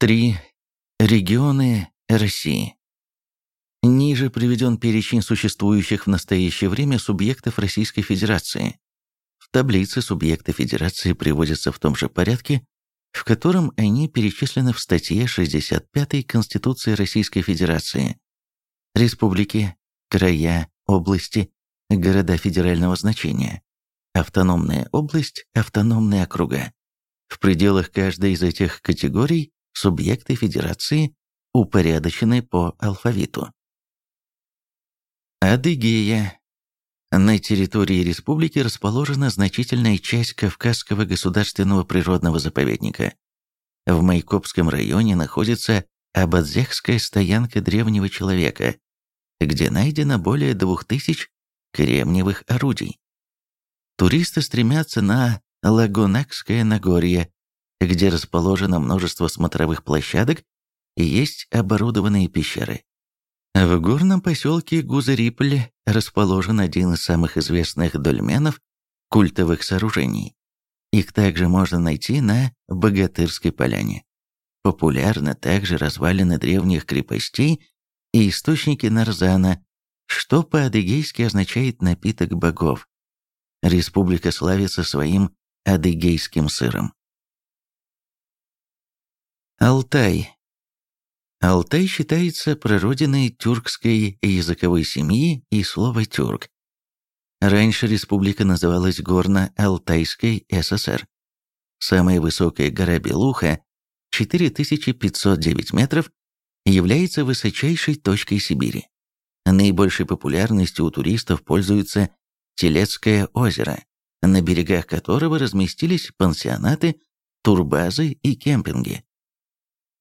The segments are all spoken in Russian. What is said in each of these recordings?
3. Регионы России. Ниже приведен перечень существующих в настоящее время субъектов Российской Федерации. В таблице субъекты Федерации приводятся в том же порядке, в котором они перечислены в статье 65 Конституции Российской Федерации. Республики, края, области, города федерального значения, автономная область, автономные округа. В пределах каждой из этих категорий субъекты федерации упорядочены по алфавиту. Адыгея. На территории республики расположена значительная часть Кавказского государственного природного заповедника. В Майкопском районе находится Абадзехская стоянка древнего человека, где найдено более двух тысяч кремниевых орудий. Туристы стремятся на Лагунакское Нагорье, где расположено множество смотровых площадок и есть оборудованные пещеры. В горном поселке Гузарипль расположен один из самых известных дольменов культовых сооружений. Их также можно найти на Богатырской поляне. Популярны также развалины древних крепостей и источники Нарзана, что по-адыгейски означает «напиток богов». Республика славится своим адыгейским сыром. Алтай. Алтай считается прародиной тюркской языковой семьи и слова «тюрк». Раньше республика называлась Горно-Алтайской ССР. Самая высокая гора Белуха, 4509 метров, является высочайшей точкой Сибири. Наибольшей популярностью у туристов пользуется Телецкое озеро, на берегах которого разместились пансионаты, турбазы и кемпинги.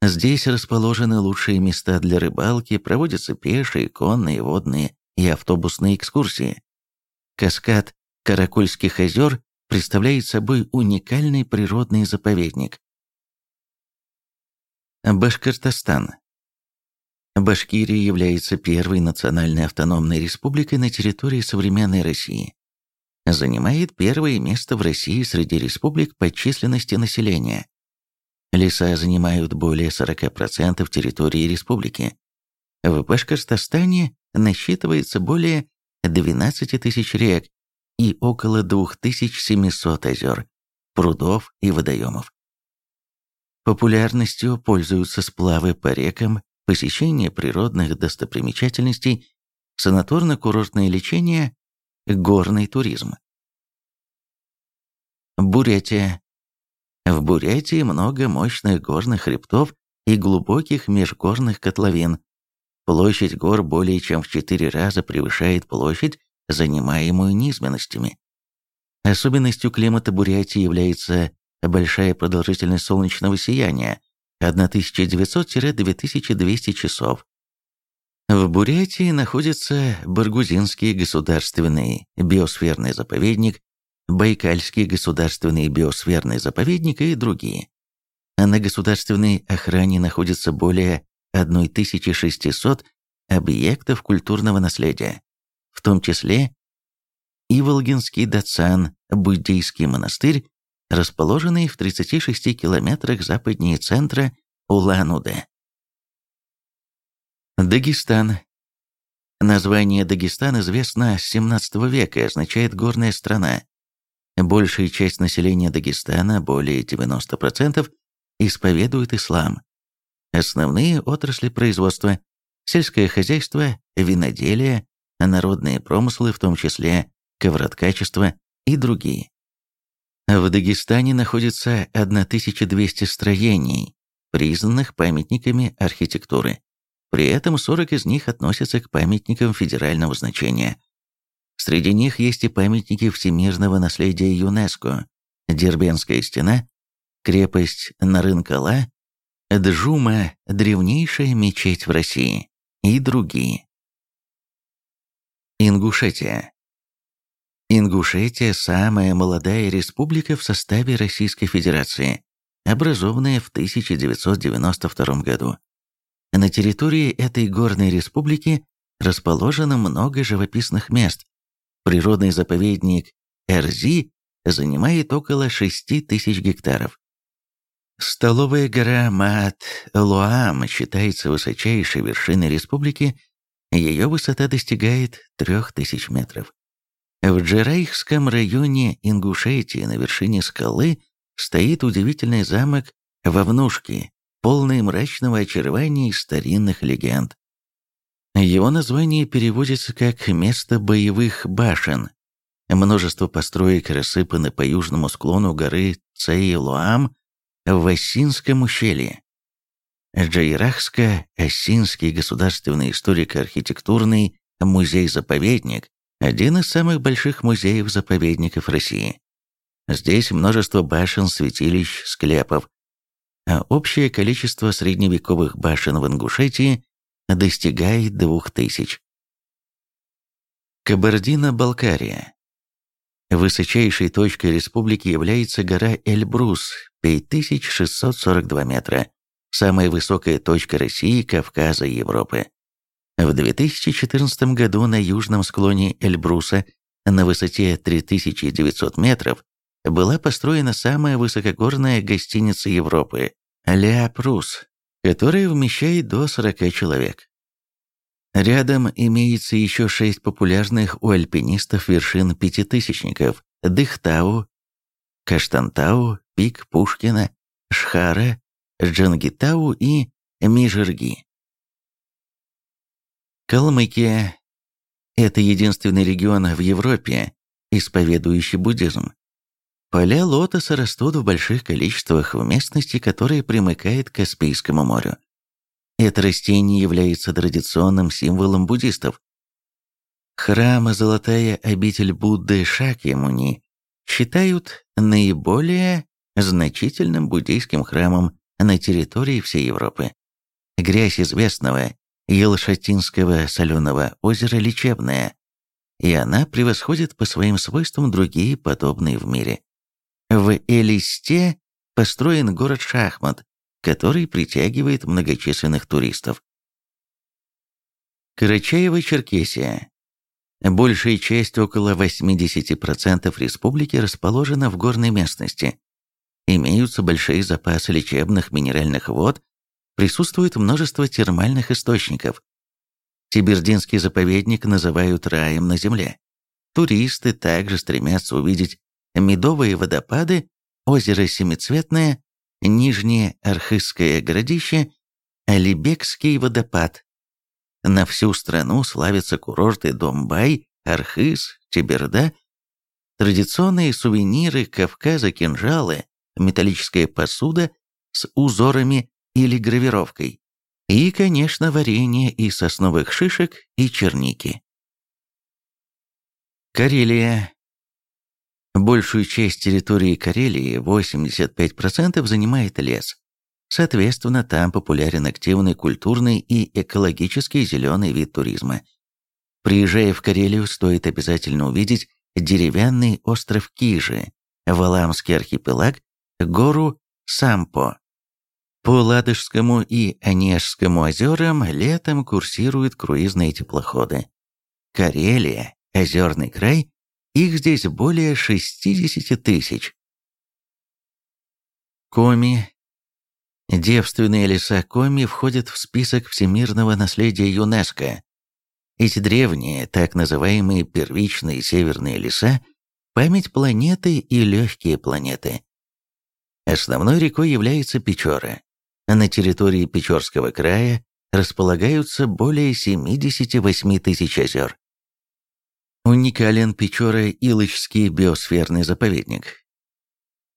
Здесь расположены лучшие места для рыбалки, проводятся пешие, конные, водные и автобусные экскурсии. Каскад Каракульских озер представляет собой уникальный природный заповедник. Башкортостан. Башкирия является первой национальной автономной республикой на территории современной России. Занимает первое место в России среди республик по численности населения. Леса занимают более 40% территории республики. В Башкортостане насчитывается более 12 тысяч рек и около 2700 озер, прудов и водоемов. Популярностью пользуются сплавы по рекам, посещение природных достопримечательностей, санаторно-курортное лечение, горный туризм. Бурятия в Бурятии много мощных горных хребтов и глубоких межгорных котловин. Площадь гор более чем в четыре раза превышает площадь, занимаемую низменностями. Особенностью климата Бурятии является большая продолжительность солнечного сияния 1900-2200 часов. В Бурятии находится Баргузинский государственный биосферный заповедник, Байкальский государственный биосферный заповедник и другие. А на государственной охране находится более 1600 объектов культурного наследия, в том числе Иволгинский Дацан, буддийский монастырь, расположенный в 36 километрах западнее центра Улан-Удэ. Дагестан. Название Дагестан известно с 17 века и означает «горная страна». Большая часть населения Дагестана, более 90%, исповедует ислам. Основные отрасли производства – сельское хозяйство, виноделие, народные промыслы, в том числе ковроткачество и другие. В Дагестане находится 1200 строений, признанных памятниками архитектуры. При этом 40 из них относятся к памятникам федерального значения – Среди них есть и памятники всемирного наследия ЮНЕСКО, Дербенская стена, крепость Нарынкала, Джума, древнейшая мечеть в России и другие. Ингушетия. Ингушетия – самая молодая республика в составе Российской Федерации, образованная в 1992 году. На территории этой горной республики расположено много живописных мест, Природный заповедник Эрзи занимает около 6 тысяч гектаров. Столовая гора Маат-Луам считается высочайшей вершиной республики, ее высота достигает 3000 метров. В Джерайхском районе Ингушетии на вершине скалы стоит удивительный замок Вовнушки, полный мрачного очарования и старинных легенд. Его название переводится как «место боевых башен». Множество построек рассыпаны по южному склону горы Цейлуам в Ассинском ущелье. Джайрахско-Ассинский государственный историко-архитектурный музей-заповедник – один из самых больших музеев-заповедников России. Здесь множество башен, святилищ, склепов, а общее количество средневековых башен в Ингушетии достигает двух тысяч. Кабардино-Балкария. Высочайшей точкой республики является гора Эльбрус, 5642 метра, самая высокая точка России, Кавказа и Европы. В 2014 году на южном склоне Эльбруса на высоте 3900 метров была построена самая высокогорная гостиница Европы – Ля Прус, которая вмещает до 40 человек. Рядом имеется еще шесть популярных у альпинистов вершин пятитысячников – Дыхтау, Каштантау, Пик Пушкина, Шхара, Джангитау и Мижерги. Калмыкия – это единственный регион в Европе, исповедующий буддизм. Поля лотоса растут в больших количествах в местности, которая примыкает к Каспийскому морю. Это растение является традиционным символом буддистов. Храм «Золотая обитель Будды Шакьямуни» считают наиболее значительным буддийским храмом на территории всей Европы. Грязь известного Елшатинского соленого озера лечебная, и она превосходит по своим свойствам другие подобные в мире. В Элисте построен город Шахмат, который притягивает многочисленных туристов. Карачаево-Черкесия. Большая часть, около 80% республики, расположена в горной местности. Имеются большие запасы лечебных минеральных вод, присутствует множество термальных источников. Тибердинский заповедник называют раем на земле. Туристы также стремятся увидеть Медовые водопады, озеро Семицветное, Нижнее Архызское городище, Алибекский водопад. На всю страну славятся курорты Домбай, Архыз, Тиберда. Традиционные сувениры Кавказа, кинжалы, металлическая посуда с узорами или гравировкой. И, конечно, варенье из сосновых шишек и черники. Карелия Большую часть территории Карелии, 85%, занимает лес. Соответственно, там популярен активный культурный и экологический зеленый вид туризма. Приезжая в Карелию, стоит обязательно увидеть деревянный остров Кижи, Валамский архипелаг, гору Сампо. По Ладожскому и Онежскому озерам летом курсируют круизные теплоходы. Карелия, озерный край, их здесь более 60 тысяч. Коми. Девственные леса Коми входят в список всемирного наследия ЮНЕСКО. Эти древние, так называемые первичные северные леса – память планеты и легкие планеты. Основной рекой является Печора. На территории Печорского края располагаются более 78 тысяч озер. Уникален Печора-Илычский биосферный заповедник.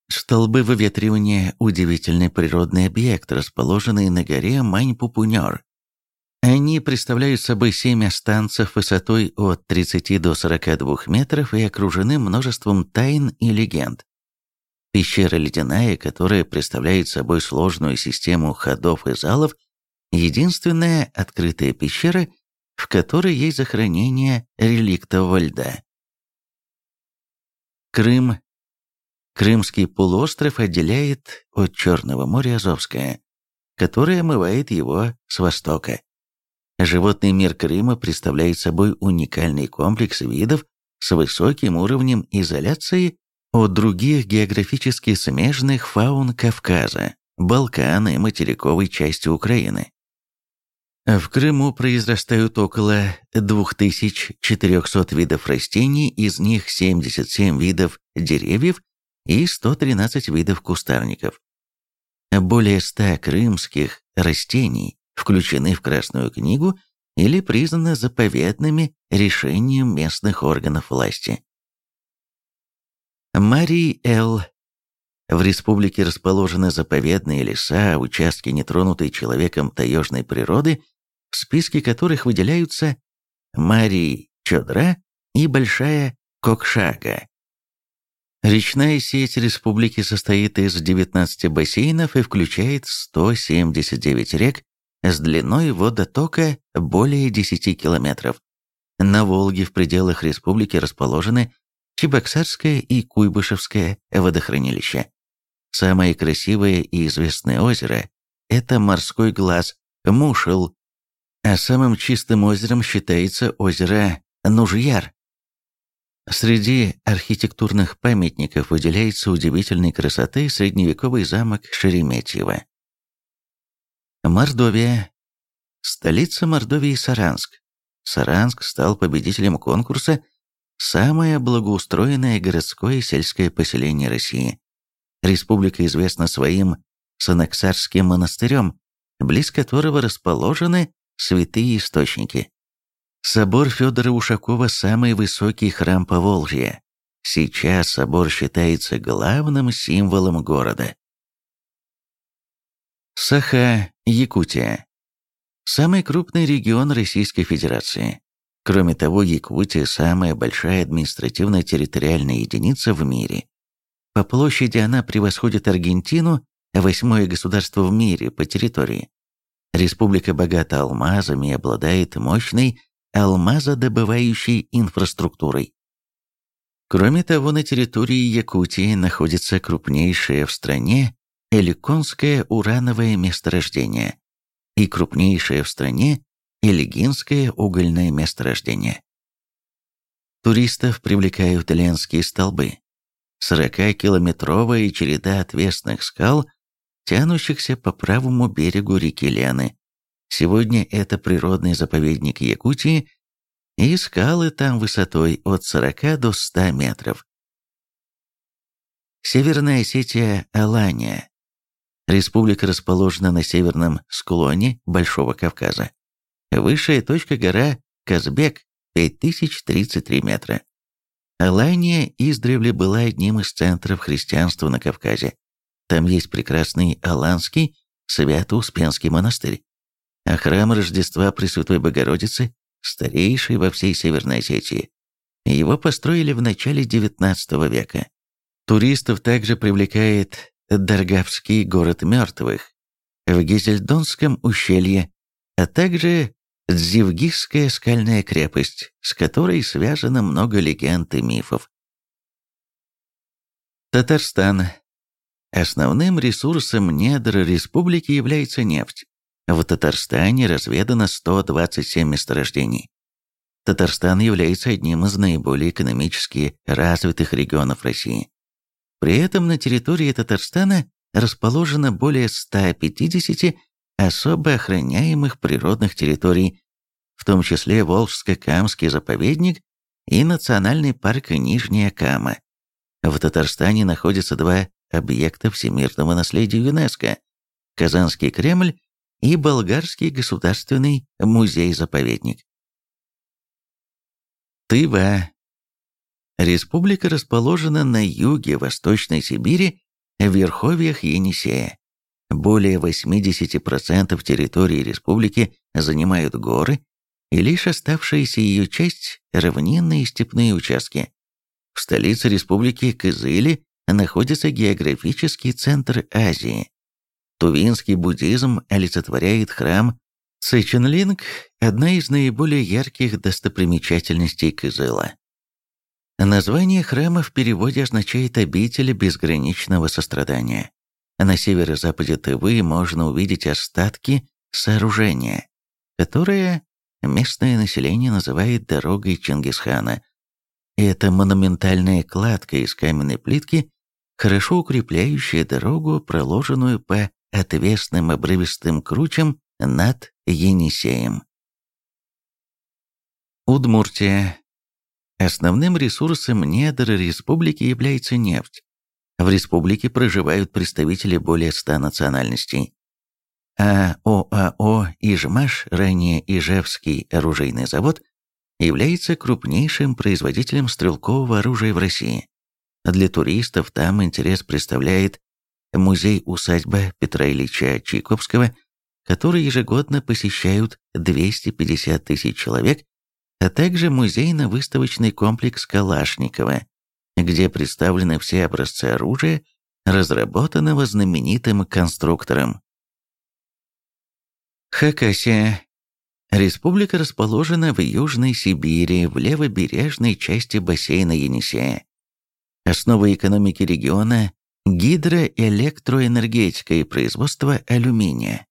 Столбы выветривания – удивительный природный объект, расположенный на горе Мань-Пупунер. Они представляют собой семь останцев высотой от 30 до 42 метров и окружены множеством тайн и легенд. Пещера ледяная, которая представляет собой сложную систему ходов и залов, единственная открытая пещера – в которой есть захоронение реликтового льда. Крым. Крымский полуостров отделяет от Черного моря Азовское, которое омывает его с востока. Животный мир Крыма представляет собой уникальный комплекс видов с высоким уровнем изоляции от других географически смежных фаун Кавказа. Балкан и материковой части Украины. В Крыму произрастают около 2400 видов растений, из них 77 видов деревьев и 113 видов кустарников. Более 100 крымских растений включены в Красную книгу или признаны заповедными решением местных органов власти. Марий Эл. В республике расположены заповедные леса, участки нетронутой человеком таежной природы, в списке которых выделяются Марий Чодра и Большая Кокшага. Речная сеть республики состоит из 19 бассейнов и включает 179 рек с длиной водотока более 10 километров. На Волге в пределах республики расположены Чебоксарское и Куйбышевское водохранилища. Самое красивое и известное озеро – это морской глаз Мушел, а самым чистым озером считается озеро Нужьяр. Среди архитектурных памятников выделяется удивительной красоты средневековый замок Шереметьево. Мордовия. Столица Мордовии Саранск. Саранск стал победителем конкурса «Самое благоустроенное городское сельское поселение России». Республика известна своим Санаксарским монастырем, близ которого расположены святые источники. Собор Федора Ушакова – самый высокий храм Поволжья. Сейчас собор считается главным символом города. Саха, Якутия. Самый крупный регион Российской Федерации. Кроме того, Якутия – самая большая административно-территориальная единица в мире. По площади она превосходит Аргентину, восьмое государство в мире по территории. Республика богата алмазами и обладает мощной алмазодобывающей инфраструктурой. Кроме того, на территории Якутии находится крупнейшее в стране Эликонское урановое месторождение и крупнейшее в стране Элигинское угольное месторождение. Туристов привлекают Ленские столбы. 40-километровая череда отвесных скал, тянущихся по правому берегу реки Лены, Сегодня это природный заповедник Якутии, и скалы там высотой от 40 до 100 метров. Северная Осетия Алания. Республика расположена на северном склоне Большого Кавказа. Высшая точка гора Казбек 5033 метра. Алания издревле была одним из центров христианства на Кавказе. Там есть прекрасный Аланский Свято-Успенский монастырь а храм Рождества Пресвятой Богородицы, старейший во всей Северной Осетии. Его построили в начале XIX века. Туристов также привлекает Даргавский город мертвых в Гизельдонском ущелье, а также Дзивгисская скальная крепость, с которой связано много легенд и мифов. Татарстан. Основным ресурсом недр республики является нефть. В Татарстане разведано 127 месторождений. Татарстан является одним из наиболее экономически развитых регионов России. При этом на территории Татарстана расположено более 150 особо охраняемых природных территорий, в том числе Волжско-Камский заповедник и Национальный парк Нижняя Кама. В Татарстане находятся два объекта всемирного наследия ЮНЕСКО – Казанский Кремль и Болгарский государственный музей-заповедник. Тыва. Республика расположена на юге Восточной Сибири, в верховьях Енисея. Более 80% территории республики занимают горы, и лишь оставшаяся ее часть – равнинные степные участки. В столице республики Кызыле находится географический центр Азии. Тувинский буддизм олицетворяет храм Циченлинг, одна из наиболее ярких достопримечательностей Кызыла. Название храма в переводе означает «обитель безграничного сострадания». На северо-западе Тывы можно увидеть остатки сооружения, которое местное население называет «дорогой Чингисхана». Это монументальная кладка из каменной плитки, хорошо укрепляющая дорогу, проложенную по отвесным обрывистым кручем над Енисеем. Удмуртия. Основным ресурсом недр республики является нефть. В республике проживают представители более 100 национальностей. А ОАО «Ижмаш», ранее Ижевский оружейный завод, является крупнейшим производителем стрелкового оружия в России. Для туристов там интерес представляет музей-усадьба Петра Ильича Чайковского, который ежегодно посещают 250 тысяч человек, а также музейно-выставочный комплекс Калашникова, где представлены все образцы оружия, разработанного знаменитым конструктором. Хакасия. Республика расположена в Южной Сибири, в левобережной части бассейна Енисея. Основа экономики региона – гидроэлектроэнергетика и производство алюминия.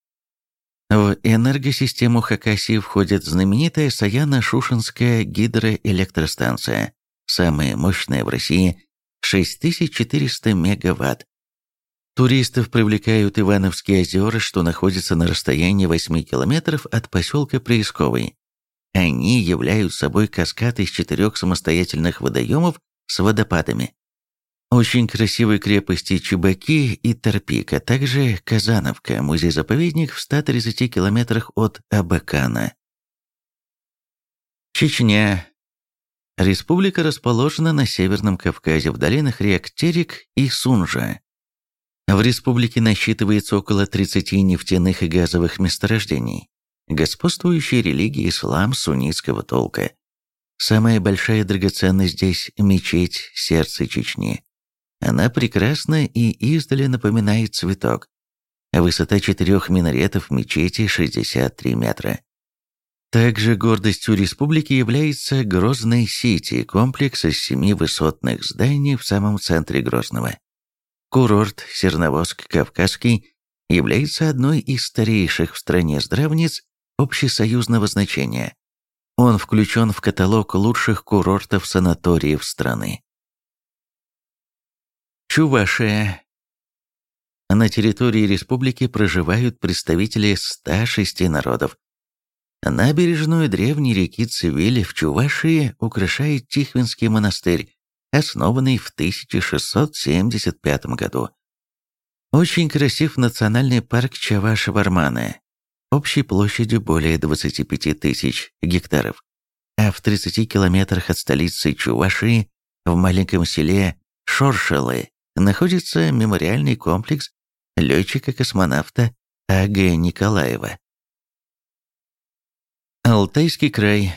В энергосистему Хакасии входит знаменитая Саяно-Шушенская гидроэлектростанция, самая мощная в России – 6400 мегаватт. Туристов привлекают Ивановские озера, что находятся на расстоянии 8 километров от поселка Преисковый. Они являют собой каскад из четырех самостоятельных водоемов с водопадами. Очень красивые крепости Чебаки и Торпик, а также Казановка, музей-заповедник в 130 километрах от Абакана. Чечня. Республика расположена на Северном Кавказе в долинах рек Терек и Сунжа. В республике насчитывается около 30 нефтяных и газовых месторождений. Господствующая религия ислам суннитского толка. Самая большая драгоценность здесь – мечеть сердца Чечни. Она прекрасна и издали напоминает цветок. Высота четырех минаретов мечети 63 метра. Также гордостью республики является Грозный Сити, комплекс из семи высотных зданий в самом центре Грозного. Курорт Серновоск-Кавказский является одной из старейших в стране здравниц общесоюзного значения. Он включен в каталог лучших курортов-санаториев страны. Чувашия. На территории республики проживают представители 106 народов. Набережную древней реки Цивиль в Чувашии украшает Тихвинский монастырь, основанный в 1675 году. Очень красив национальный парк Чаваш-Варманы, общей площадью более 25 тысяч гектаров. А в 30 километрах от столицы Чувашии, в маленьком селе Шоршелы, находится мемориальный комплекс летчика-космонавта А.Г. Николаева. Алтайский край.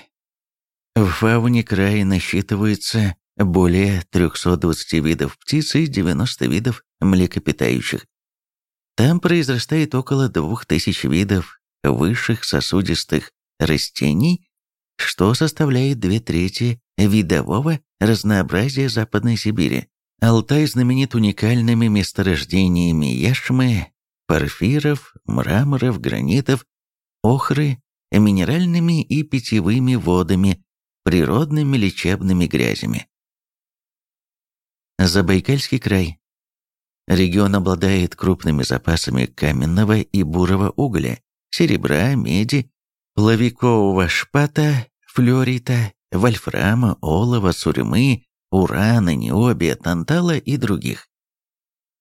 В фауне края насчитывается более 320 видов птиц и 90 видов млекопитающих. Там произрастает около 2000 видов высших сосудистых растений, что составляет две трети видового разнообразия Западной Сибири. Алтай знаменит уникальными месторождениями яшмы, порфиров, мраморов, гранитов, охры, минеральными и питьевыми водами, природными лечебными грязями. Забайкальский край. Регион обладает крупными запасами каменного и бурого угля, серебра, меди, плавикового шпата, флорита, вольфрама, олова, сурьмы, урана, необия, тантала и других.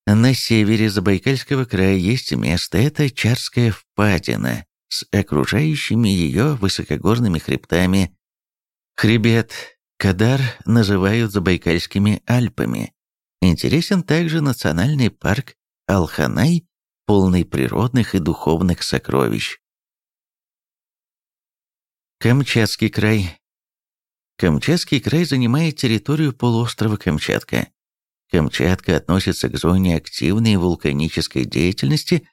На севере Забайкальского края есть место, это Чарская впадина с окружающими ее высокогорными хребтами. Хребет Кадар называют Забайкальскими Альпами. Интересен также национальный парк Алханай, полный природных и духовных сокровищ. Камчатский край Камчатский край занимает территорию полуострова Камчатка. Камчатка относится к зоне активной вулканической деятельности,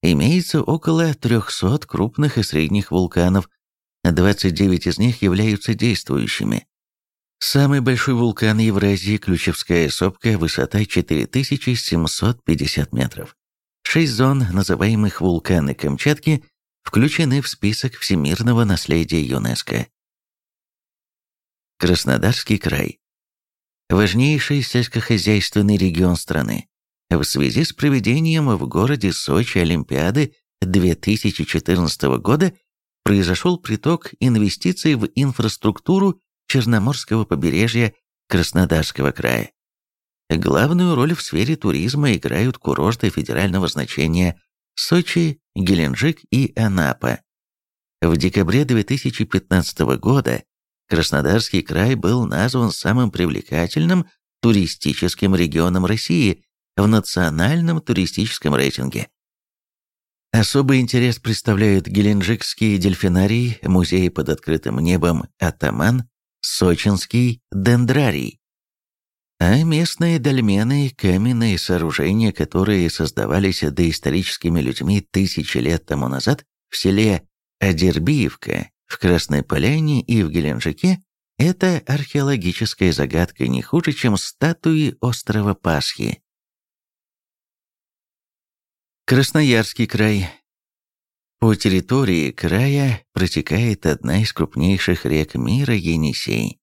имеется около 300 крупных и средних вулканов, 29 из них являются действующими. Самый большой вулкан Евразии – Ключевская сопка, высота 4750 метров. Шесть зон, называемых вулканы Камчатки, включены в список всемирного наследия ЮНЕСКО. Краснодарский край. Важнейший сельскохозяйственный регион страны. В связи с проведением в городе Сочи Олимпиады 2014 года произошел приток инвестиций в инфраструктуру Черноморского побережья Краснодарского края. Главную роль в сфере туризма играют курорты федерального значения Сочи, Геленджик и Анапа. В декабре 2015 года Краснодарский край был назван самым привлекательным туристическим регионом России в национальном туристическом рейтинге. Особый интерес представляют Геленджикский дельфинарий, музей под открытым небом «Атаман», Сочинский дендрарий. А местные дольмены – каменные сооружения, которые создавались доисторическими людьми тысячи лет тому назад в селе Адербиевка, в Красной Поляне и в Геленджике, это археологическая загадка не хуже, чем статуи острова Пасхи. Красноярский край. По территории края протекает одна из крупнейших рек мира Енисей.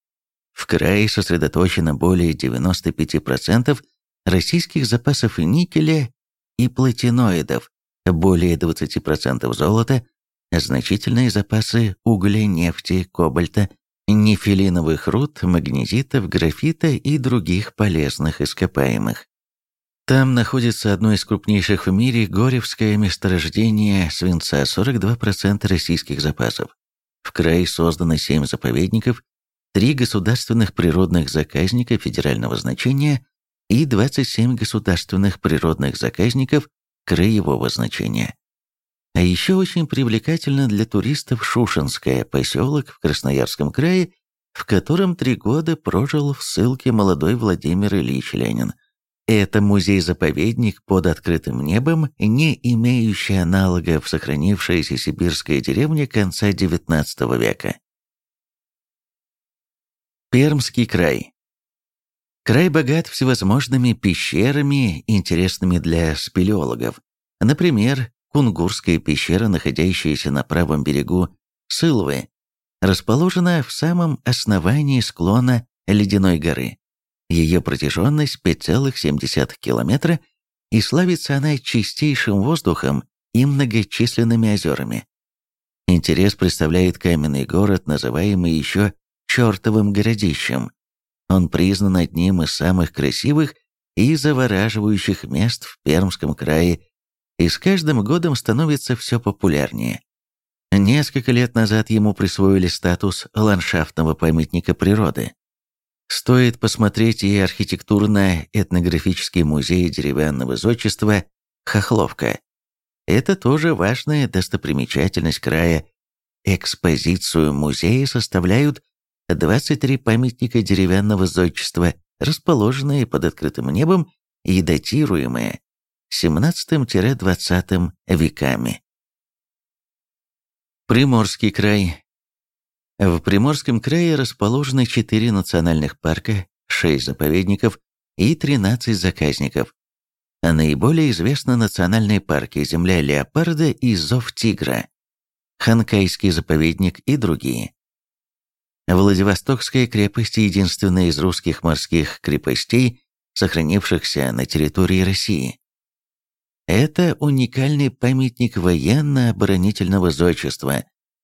В крае сосредоточено более 95% российских запасов никеля и платиноидов, более 20% золота, значительные запасы угля, нефти, кобальта, нефилиновых руд, магнезитов, графита и других полезных ископаемых. Там находится одно из крупнейших в мире Горевское месторождение свинца, 42% российских запасов. В крае создано 7 заповедников, 3 государственных природных заказника федерального значения и 27 государственных природных заказников краевого значения. А еще очень привлекательно для туристов Шушинское поселок в Красноярском крае, в котором три года прожил в ссылке молодой Владимир Ильич Ленин – это музей-заповедник под открытым небом, не имеющий аналогов сохранившаяся сибирская деревня конца XIX века. Пермский край. Край богат всевозможными пещерами, интересными для спелеологов. Например, Кунгурская пещера, находящаяся на правом берегу Сылвы, расположена в самом основании склона Ледяной горы. Ее протяженность 5,7 километра, и славится она чистейшим воздухом и многочисленными озерами. Интерес представляет каменный город, называемый еще «чертовым городищем». Он признан одним из самых красивых и завораживающих мест в Пермском крае и с каждым годом становится все популярнее. Несколько лет назад ему присвоили статус ландшафтного памятника природы. Стоит посмотреть и архитектурно-этнографический музей деревянного зодчества «Хохловка». Это тоже важная достопримечательность края. Экспозицию музея составляют 23 памятника деревянного зодчества, расположенные под открытым небом и датируемые 17-20 веками. Приморский край в Приморском крае расположены 4 национальных парка, 6 заповедников и 13 заказников. Наиболее известны национальные парки «Земля леопарда» и «Зов тигра», Ханкайский заповедник и другие. Владивостокская крепость – единственная из русских морских крепостей, сохранившихся на территории России. Это уникальный памятник военно-оборонительного зодчества,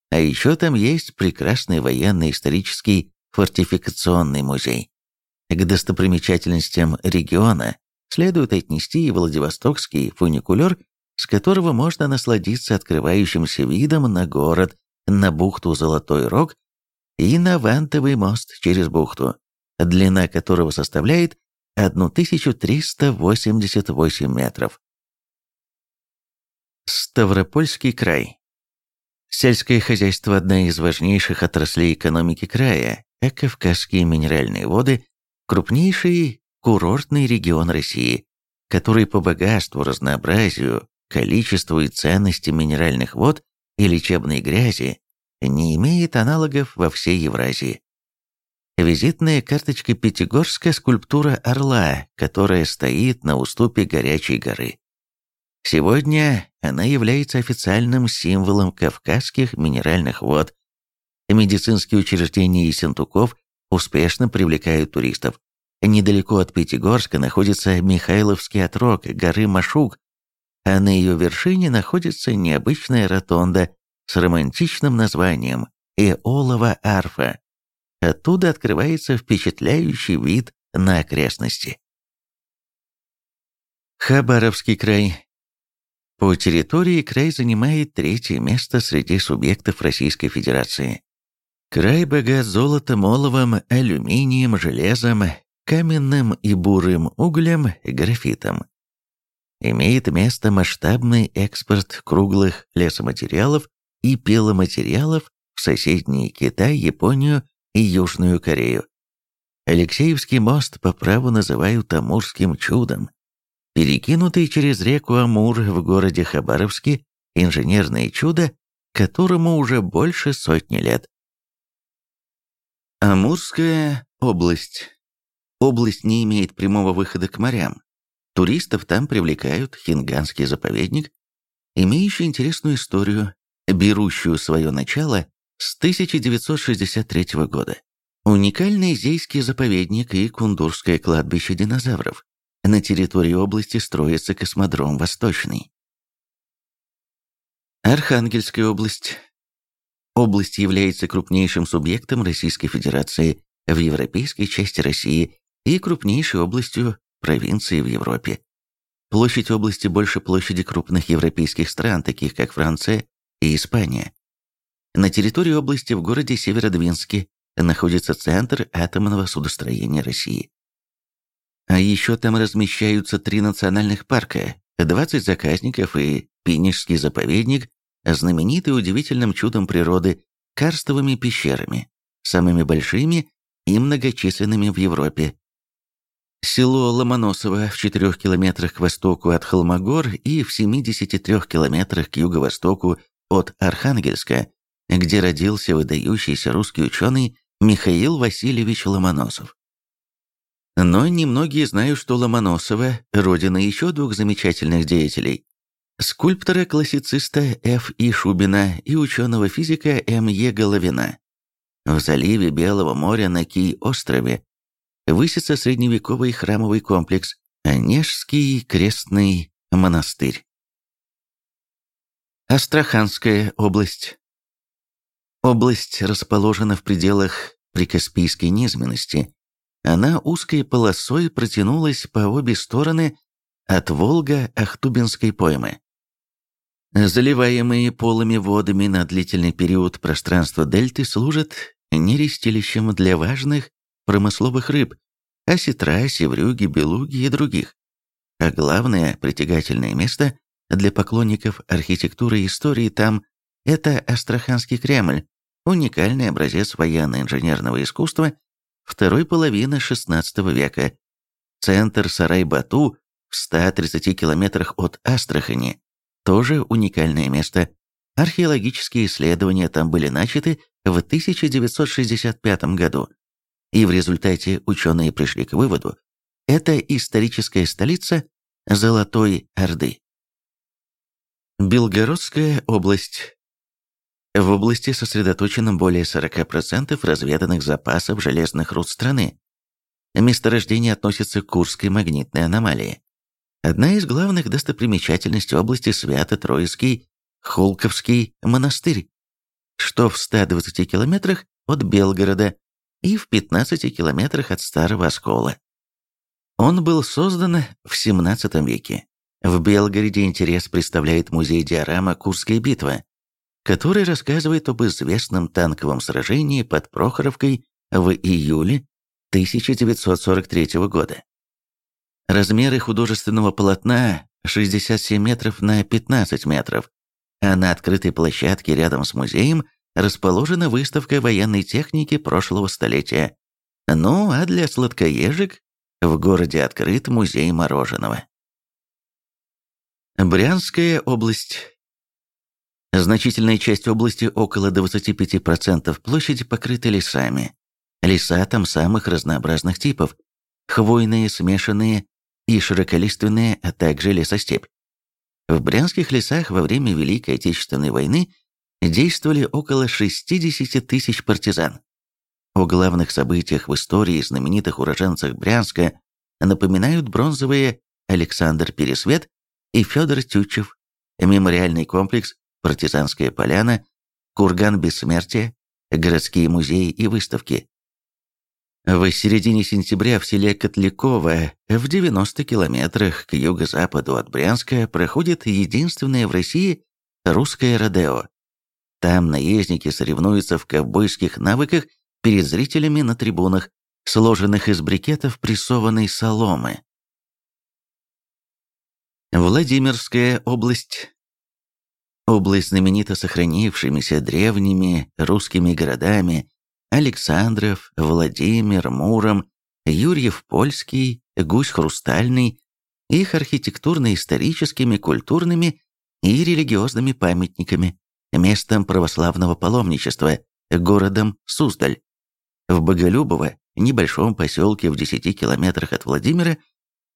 а еще там есть прекрасный военно-исторический фортификационный музей. К достопримечательностям региона следует отнести и Владивостокский фуникулер, с которого можно насладиться открывающимся видом на город, на бухту Золотой Рог и на вантовый мост через бухту, длина которого составляет 1388 метров. Ставропольский край Сельское хозяйство – одна из важнейших отраслей экономики края, а Кавказские минеральные воды – крупнейший курортный регион России, который по богатству, разнообразию, количеству и ценности минеральных вод и лечебной грязи не имеет аналогов во всей Евразии. Визитная карточка Пятигорска – скульптура орла, которая стоит на уступе горячей горы. Сегодня она является официальным символом кавказских минеральных вод. Медицинские учреждения Ессентуков успешно привлекают туристов. Недалеко от Пятигорска находится Михайловский отрог горы Машук, а на ее вершине находится необычная ротонда с романтичным названием Эолова арфа. Оттуда открывается впечатляющий вид на окрестности. Хабаровский край. По территории край занимает третье место среди субъектов Российской Федерации. Край богат золотом, оловом, алюминием, железом, каменным и бурым углем, графитом. Имеет место масштабный экспорт круглых лесоматериалов и пиломатериалов в соседние Китай, Японию и Южную Корею. Алексеевский мост по праву называют Амурским чудом. Перекинутый через реку Амур в городе Хабаровске инженерное чудо, которому уже больше сотни лет. Амурская область. Область не имеет прямого выхода к морям. Туристов там привлекают Хинганский заповедник, имеющий интересную историю, берущую свое начало с 1963 года. Уникальный Зейский заповедник и Кундурское кладбище динозавров. На территории области строится космодром «Восточный». Архангельская область. Область является крупнейшим субъектом Российской Федерации в европейской части России и крупнейшей областью провинции в Европе. Площадь области больше площади крупных европейских стран, таких как Франция и Испания. На территории области в городе Северодвинске находится Центр атомного судостроения России. А еще там размещаются три национальных парка, 20 заказников и Пинежский заповедник, знаменитый удивительным чудом природы карстовыми пещерами, самыми большими и многочисленными в Европе. Село Ломоносово в 4 километрах к востоку от Холмогор и в 73 километрах к юго-востоку от Архангельска, где родился выдающийся русский ученый Михаил Васильевич Ломоносов. Но немногие знают, что Ломоносова – родина еще двух замечательных деятелей – скульптора-классициста Ф. И. Шубина и ученого-физика М. Е. Головина. В заливе Белого моря на Кий-острове высится средневековый храмовый комплекс Онежский крестный монастырь. Астраханская область. Область расположена в пределах Прикаспийской низменности. Она узкой полосой протянулась по обе стороны от Волга-Ахтубинской поймы. Заливаемые полыми водами на длительный период пространства дельты служат нерестилищем для важных промысловых рыб, осетра, севрюги, белуги и других. А главное притягательное место для поклонников архитектуры и истории там – это Астраханский Кремль, уникальный образец военно-инженерного искусства второй половины XVI века. Центр Сарай-Бату в 130 километрах от Астрахани – тоже уникальное место. Археологические исследования там были начаты в 1965 году и в результате ученые пришли к выводу, это историческая столица Золотой Орды. Белгородская область. В области сосредоточено более 40% разведанных запасов железных руд страны. Месторождение относится к Курской магнитной аномалии. Одна из главных достопримечательностей области Свято-Троицкий Холковский монастырь, что в 120 километрах от Белгорода и в 15 километрах от Старого Оскола. Он был создан в 17 веке. В Белгороде интерес представляет музей диорама «Курская битва», который рассказывает об известном танковом сражении под Прохоровкой в июле 1943 года. Размеры художественного полотна 67 метров на 15 метров, а на открытой площадке рядом с музеем – расположена выставка военной техники прошлого столетия. Ну, а для сладкоежек в городе открыт музей мороженого. Брянская область. Значительная часть области, около 25% площади, покрыта лесами. Леса там самых разнообразных типов. Хвойные, смешанные и широколиственные, а также лесостепь. В брянских лесах во время Великой Отечественной войны действовали около 60 тысяч партизан. О главных событиях в истории знаменитых уроженцах Брянска напоминают бронзовые Александр Пересвет и Федор Тютчев, мемориальный комплекс «Партизанская поляна», «Курган бессмертия», городские музеи и выставки. В середине сентября в селе Котляково, в 90 километрах к юго-западу от Брянска, проходит единственное в России русское Родео. Там наездники соревнуются в ковбойских навыках перед зрителями на трибунах, сложенных из брикетов прессованной соломы. Владимирская область. Область знаменита сохранившимися древними русскими городами Александров, Владимир, Муром, Юрьев-Польский, Гусь-Хрустальный, их архитектурно-историческими, культурными и религиозными памятниками, местом православного паломничества, городом Суздаль. В Боголюбово, небольшом поселке в 10 километрах от Владимира,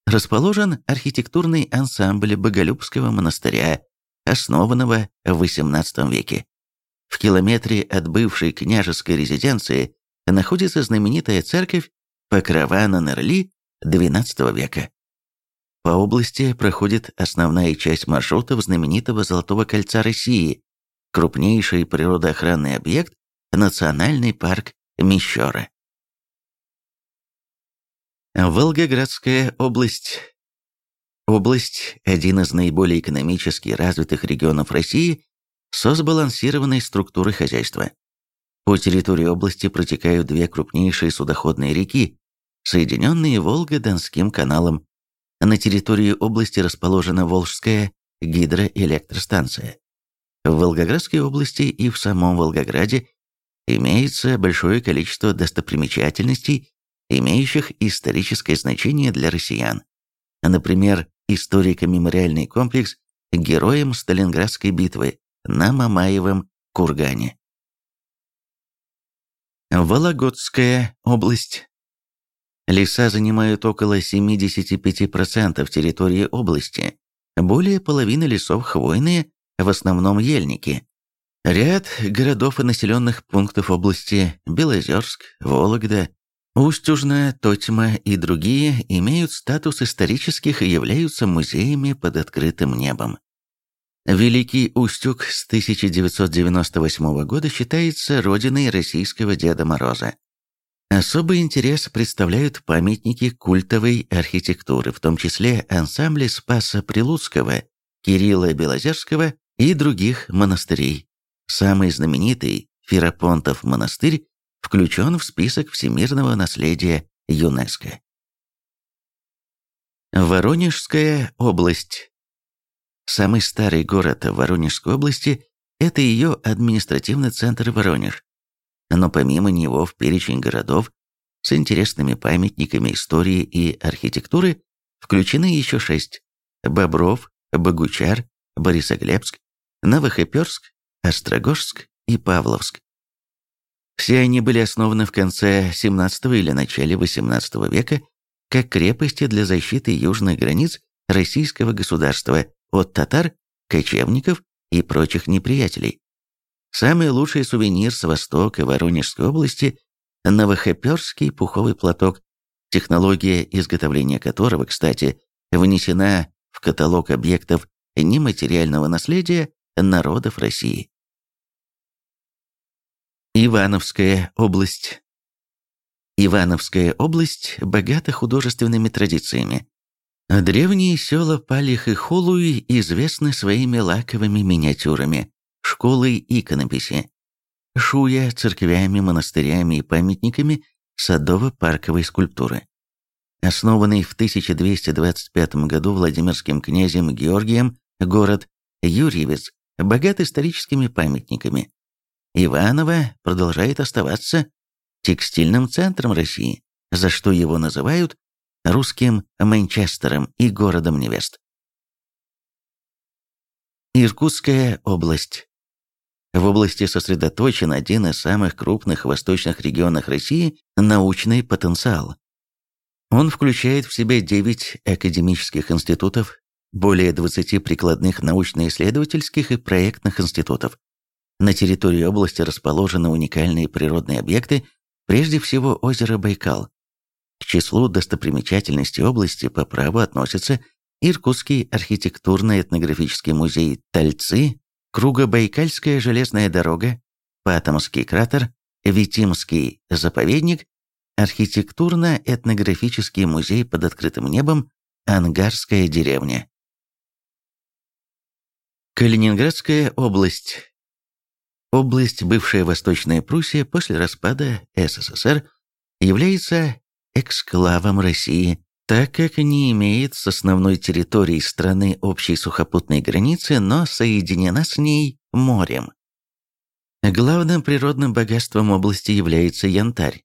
расположен архитектурный ансамбль Боголюбского монастыря, основанного в XVIII веке. В километре от бывшей княжеской резиденции находится знаменитая церковь Покрова на Нерли XII века. По области проходит основная часть маршрутов знаменитого Золотого кольца России, крупнейший природоохранный объект – национальный парк Мещера. Волгоградская область. Область – один из наиболее экономически развитых регионов России со сбалансированной структурой хозяйства. По территории области протекают две крупнейшие судоходные реки, соединенные Волго-Донским каналом. На территории области расположена Волжская гидроэлектростанция. В Волгоградской области и в самом Волгограде имеется большое количество достопримечательностей, имеющих историческое значение для россиян. Например, историко-мемориальный комплекс героям Сталинградской битвы, на Мамаевом кургане. Вологодская область. Леса занимают около 75% территории области. Более половины лесов хвойные, в основном ельники. Ряд городов и населенных пунктов области Белозерск, Вологда, Устюжна, Тотьма и другие имеют статус исторических и являются музеями под открытым небом. Великий Устюг с 1998 года считается родиной российского Деда Мороза. Особый интерес представляют памятники культовой архитектуры, в том числе ансамбли Спаса Прилуцкого, Кирилла Белозерского и других монастырей. Самый знаменитый Ферапонтов монастырь включен в список всемирного наследия ЮНЕСКО. Воронежская область Самый старый город Воронежской области – это ее административный центр Воронеж. Но помимо него в перечень городов с интересными памятниками истории и архитектуры включены еще шесть – Бобров, Богучар, Борисоглебск, Новохоперск, Острогожск и Павловск. Все они были основаны в конце XVII или начале XVIII века как крепости для защиты южных границ российского государства от татар, кочевников и прочих неприятелей. Самый лучший сувенир с востока Воронежской области – новохоперский пуховый платок, технология изготовления которого, кстати, внесена в каталог объектов нематериального наследия народов России. Ивановская область Ивановская область богата художественными традициями. Древние села Палих и Холуи известны своими лаковыми миниатюрами, школой иконописи, шуя, церквями, монастырями и памятниками садово-парковой скульптуры. Основанный в 1225 году Владимирским князем Георгием город Юрьевец богат историческими памятниками. Иваново продолжает оставаться текстильным центром России, за что его называют русским Манчестером и городом невест. Иркутская область. В области сосредоточен один из самых крупных восточных регионов России – научный потенциал. Он включает в себя 9 академических институтов, более 20 прикладных научно-исследовательских и проектных институтов. На территории области расположены уникальные природные объекты, Прежде всего озеро Байкал. К числу достопримечательностей области по праву относятся Иркутский архитектурно-этнографический музей Тальцы, Кругобайкальская железная дорога, Патомский кратер, Витимский заповедник, архитектурно-этнографический музей под открытым небом, Ангарская деревня. Калининградская область. Область, бывшая Восточная Пруссия после распада СССР, является эксклавом России, так как не имеет с основной территорией страны общей сухопутной границы, но соединена с ней морем. Главным природным богатством области является янтарь.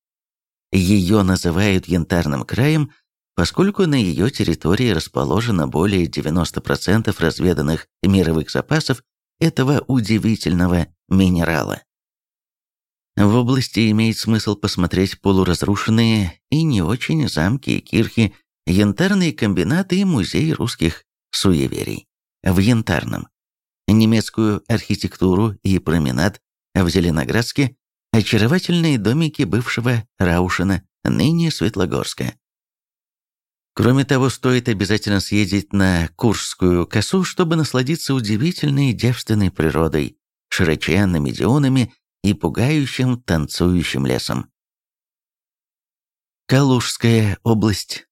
Ее называют янтарным краем, поскольку на ее территории расположено более 90% разведанных мировых запасов этого удивительного минерала. В области имеет смысл посмотреть полуразрушенные и не очень замки и кирхи, янтарные комбинаты и музей русских суеверий. В Янтарном. Немецкую архитектуру и променад в Зеленоградске, очаровательные домики бывшего Раушина, ныне Светлогорска. Кроме того, стоит обязательно съездить на Куршскую косу, чтобы насладиться удивительной девственной природой, широченными дионами и пугающим танцующим лесом. Калужская область.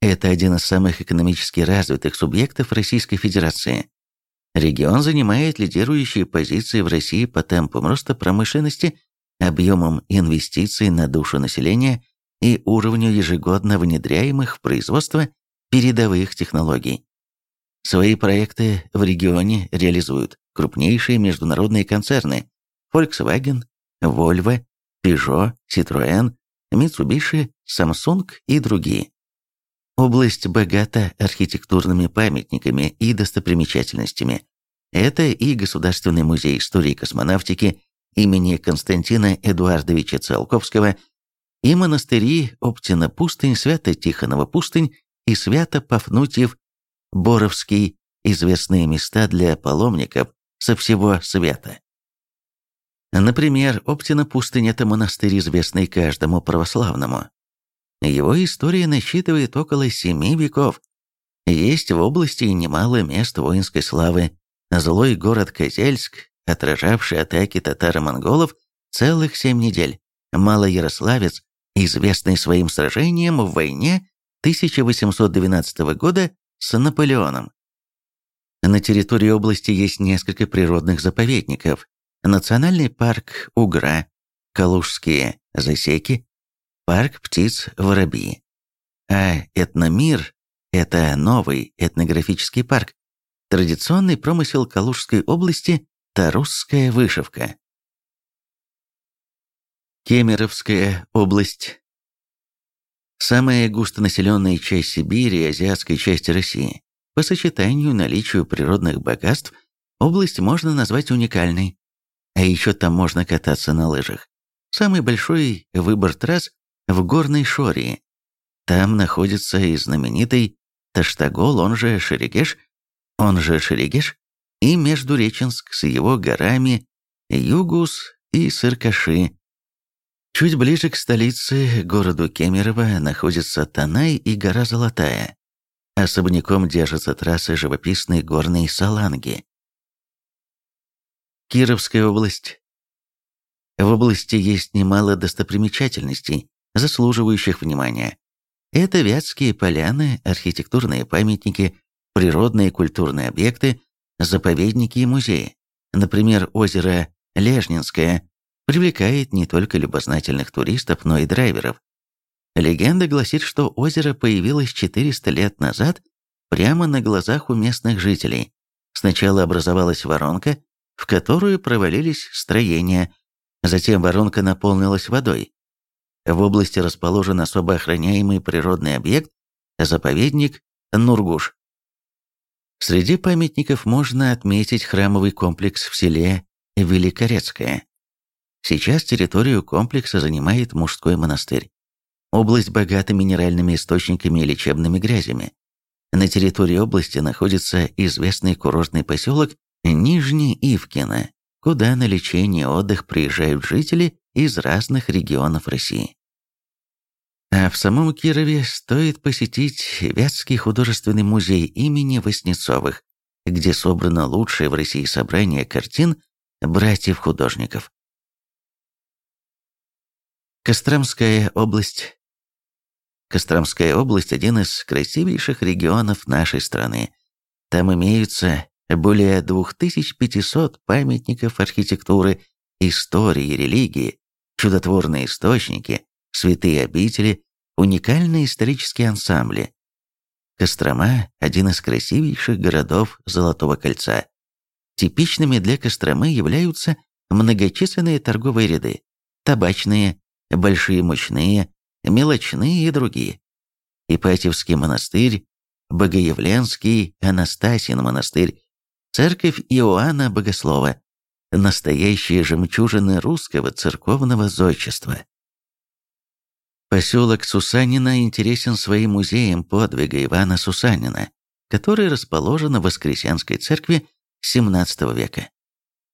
Это один из самых экономически развитых субъектов Российской Федерации. Регион занимает лидирующие позиции в России по темпам роста промышленности, объемам инвестиций на душу населения и уровню ежегодно внедряемых в производство передовых технологий. Свои проекты в регионе реализуют крупнейшие международные концерны Volkswagen, Volvo, Peugeot, Citroën, Mitsubishi, Samsung и другие. Область богата архитектурными памятниками и достопримечательностями. Это и Государственный музей истории космонавтики имени Константина Эдуардовича Циолковского, и монастыри Оптина-Пустынь, Свято-Тихонова Пустынь и Свято-Пафнутьев, Боровский, известные места для паломников со всего света. Например, Оптина-Пустынь – это монастырь, известный каждому православному. Его история насчитывает около семи веков. Есть в области немало мест воинской славы. Злой город Козельск, отражавший атаки татаро-монголов целых семь недель. Малоярославец, известный своим сражением в войне 1812 года с Наполеоном. На территории области есть несколько природных заповедников. Национальный парк Угра, Калужские засеки, парк птиц Воробьи. А этномир – это новый этнографический парк, традиционный промысел Калужской области – Тарусская вышивка. Кемеровская область. Самая густонаселенная часть Сибири и азиатской части России. По сочетанию наличию природных богатств, область можно назвать уникальной. А еще там можно кататься на лыжах. Самый большой выбор трасс в Горной Шории. Там находится и знаменитый Таштагол, он же Шерегеш, он же Шерегеш, и Междуреченск с его горами Югус и Сыркаши. Чуть ближе к столице, городу Кемерово, находится Танай и гора Золотая. Особняком держатся трассы живописной горной Саланги. Кировская область. В области есть немало достопримечательностей, заслуживающих внимания. Это Вятские поляны, архитектурные памятники, природные и культурные объекты, заповедники и музеи. Например, озеро Лежнинское привлекает не только любознательных туристов, но и драйверов. Легенда гласит, что озеро появилось 400 лет назад прямо на глазах у местных жителей. Сначала образовалась воронка, в которую провалились строения, затем воронка наполнилась водой. В области расположен особо охраняемый природный объект – заповедник Нургуш. Среди памятников можно отметить храмовый комплекс в селе Великорецкое. Сейчас территорию комплекса занимает мужской монастырь. Область богата минеральными источниками и лечебными грязями. На территории области находится известный курортный поселок Нижний Ивкино, куда на лечение и отдых приезжают жители из разных регионов России. А в самом Кирове стоит посетить Вятский художественный музей имени Васнецовых, где собрано лучшее в России собрание картин братьев-художников. Костромская область Костромская область – один из красивейших регионов нашей страны. Там имеются более 2500 памятников архитектуры, истории, религии, чудотворные источники, святые обители, уникальные исторические ансамбли. Кострома – один из красивейших городов Золотого кольца. Типичными для Костромы являются многочисленные торговые ряды, табачные, большие мучные, мелочные и другие. Ипатьевский монастырь, Богоявленский, Анастасин монастырь, церковь Иоанна Богослова, настоящие жемчужины русского церковного зодчества. Поселок Сусанина интересен своим музеем подвига Ивана Сусанина, который расположен в Воскресенской церкви XVII века.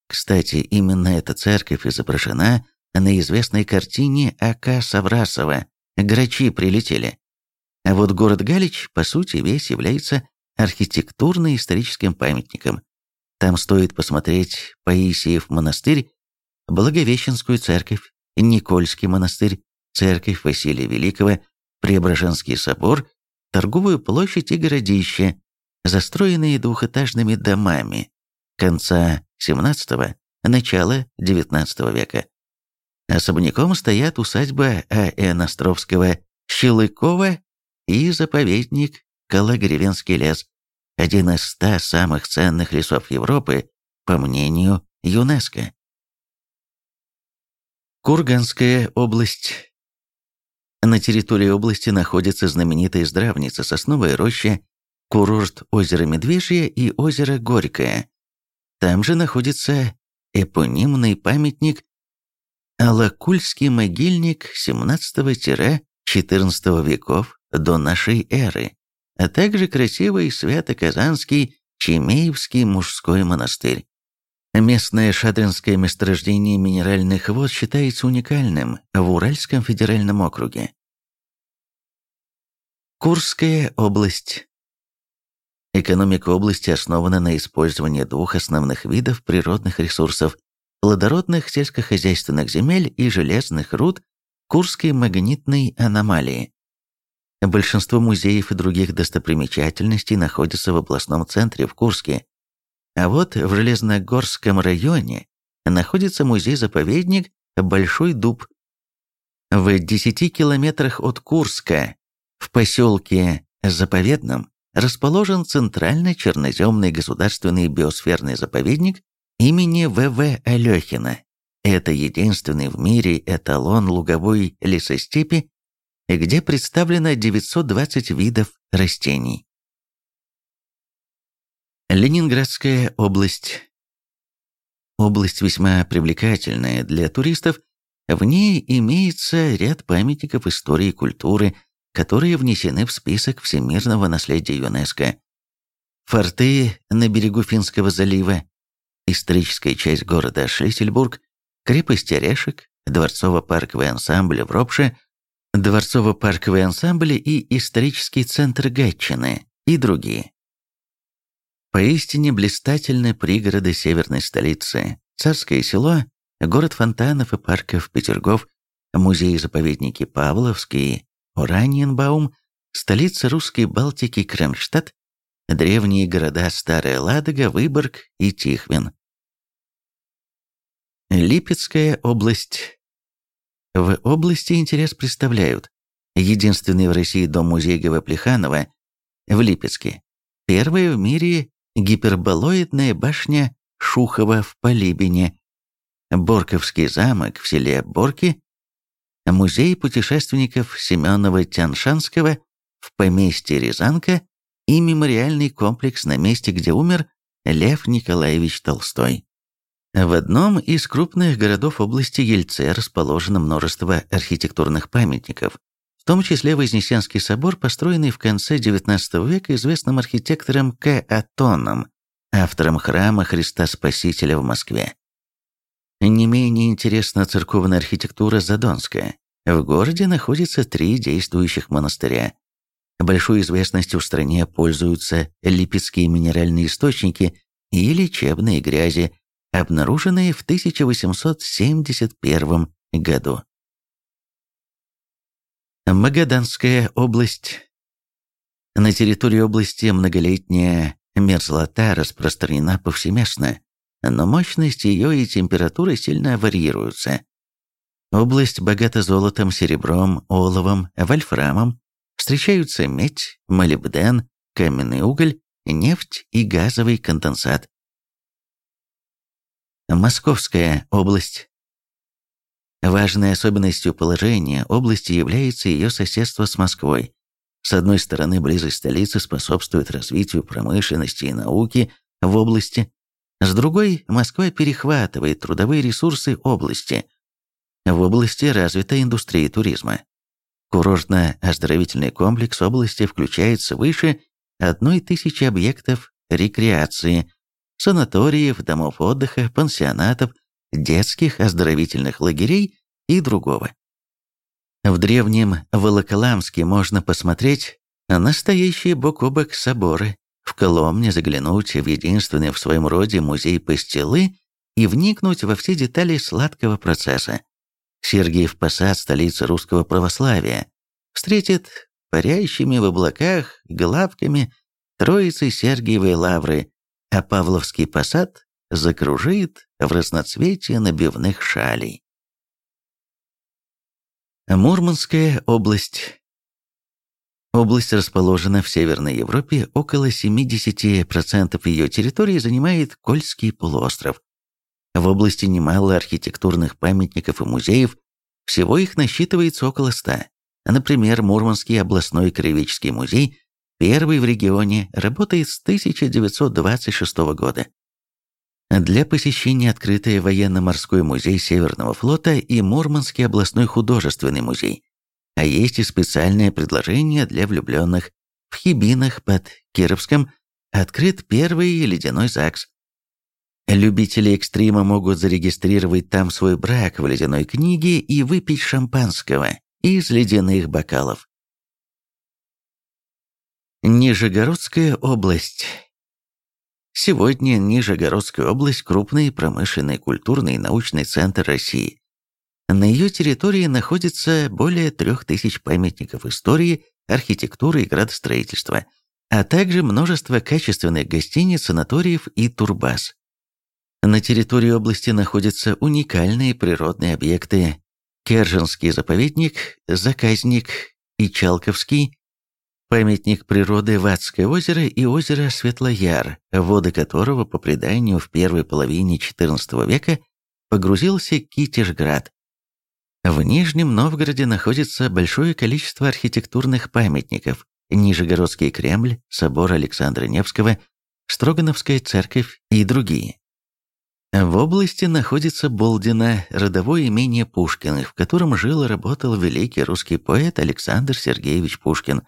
Кстати, именно эта церковь изображена на известной картине А.К. Саврасова «Грачи прилетели». А вот город Галич, по сути, весь является архитектурно-историческим памятником. Там стоит посмотреть Паисиев монастырь, Благовещенскую церковь, Никольский монастырь, церковь Василия Великого, Преображенский собор, торговую площадь и городище, застроенные двухэтажными домами конца XVII – начала XIX века. Особняком стоят усадьба А.Н. Островского, Щелыкова и заповедник Калагревенский лес, один из ста самых ценных лесов Европы, по мнению ЮНЕСКО. Курганская область на территории области находится знаменитая здравница Сосновая роща, курорт озера Медвежье и озеро Горькое. Там же находится эпонимный памятник Алакульский могильник 17-14 веков до нашей эры, а также красивый Свято-Казанский Чемеевский мужской монастырь. Местное шадринское месторождение минеральных вод считается уникальным в Уральском федеральном округе. Курская область. Экономика области основана на использовании двух основных видов природных ресурсов – плодородных сельскохозяйственных земель и железных руд Курской магнитной аномалии. Большинство музеев и других достопримечательностей находятся в областном центре в Курске, а вот в Железногорском районе находится музей-заповедник Большой Дуб. В 10 километрах от Курска, в поселке Заповедном, расположен Центральный черноземный государственный биосферный заповедник имени В.В. Алехина. Это единственный в мире эталон луговой лесостепи, где представлено 920 видов растений. Ленинградская область. Область весьма привлекательная для туристов. В ней имеется ряд памятников истории и культуры, которые внесены в список всемирного наследия ЮНЕСКО. Форты на берегу Финского залива, историческая часть города Шлиссельбург, крепость Орешек, дворцово-парковый ансамбль в Ропше, дворцово-парковый ансамбль и исторический центр Гатчины и другие. Поистине блистательны пригороды северной столицы, Царское село, город фонтанов и парков Петергоф, музеи-заповедники Павловский, Ораниенбаум, столица русской Балтики Кронштадт, древние города Старая Ладога, Выборг и Тихвин. Липецкая область. В области интерес представляют единственный в России дом-музей Г.В. В Липецке, первый в мире гиперболоидная башня Шухова в Полибине, Борковский замок в селе Борки, музей путешественников Семенова-Тяншанского в поместье Рязанка и мемориальный комплекс на месте, где умер Лев Николаевич Толстой. В одном из крупных городов области Ельце расположено множество архитектурных памятников, в том числе Вознесенский собор, построенный в конце XIX века известным архитектором К. Атоном, автором храма Христа Спасителя в Москве. Не менее интересна церковная архитектура Задонская. В городе находится три действующих монастыря. Большой известностью в стране пользуются липецкие минеральные источники и лечебные грязи, обнаруженные в 1871 году. Магаданская область. На территории области многолетняя мерзлота распространена повсеместно, но мощность ее и температура сильно варьируются. Область богата золотом, серебром, оловом, вольфрамом. Встречаются медь, молибден, каменный уголь, нефть и газовый конденсат. Московская область. Важной особенностью положения области является ее соседство с Москвой. С одной стороны, близость столицы способствует развитию промышленности и науки в области, с другой, Москва перехватывает трудовые ресурсы области. В области развита индустрия туризма. Курортно-оздоровительный комплекс области включает свыше одной тысячи объектов рекреации, санаториев, домов отдыха, пансионатов, детских оздоровительных лагерей и другого. В древнем Волоколамске можно посмотреть настоящие бок о бок соборы, в Коломне заглянуть в единственный в своем роде музей пастилы и вникнуть во все детали сладкого процесса. Сергиев Посад, столица русского православия, встретит парящими в облаках главками троицы Сергиевой лавры, а Павловский посад закружит в разноцветие набивных шалей. Мурманская область Область расположена в Северной Европе, около 70% ее территории занимает Кольский полуостров. В области немало архитектурных памятников и музеев, всего их насчитывается около 100. Например, Мурманский областной краеведческий музей, первый в регионе, работает с 1926 года. Для посещения открытый военно-морской музей Северного флота и Мурманский областной художественный музей. А есть и специальное предложение для влюбленных. В Хибинах под Кировском открыт первый ледяной ЗАГС. Любители экстрима могут зарегистрировать там свой брак в ледяной книге и выпить шампанского из ледяных бокалов. Нижегородская область. Сегодня Нижегородская область – крупный промышленный, культурный и научный центр России. На ее территории находится более трех тысяч памятников истории, архитектуры и градостроительства, а также множество качественных гостиниц, санаториев и турбаз. На территории области находятся уникальные природные объекты Керженский заповедник, Заказник и Чалковский, памятник природы Ватское озеро и озеро Светлояр, воды которого, по преданию, в первой половине XIV века погрузился Китежград, в Нижнем Новгороде находится большое количество архитектурных памятников. Нижегородский Кремль, собор Александра Невского, Строгановская церковь и другие. В области находится Болдина, родовое имение Пушкиных, в котором жил и работал великий русский поэт Александр Сергеевич Пушкин.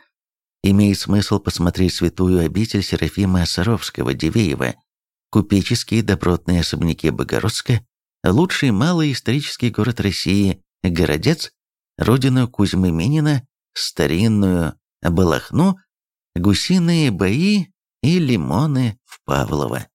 Имеет смысл посмотреть святую обитель Серафима Саровского-Дивеева, купеческие добротные особняки Богородска, лучший малый исторический город России Городец, родину Кузьмы Минина, старинную Балахну, гусиные бои и лимоны в Павлово.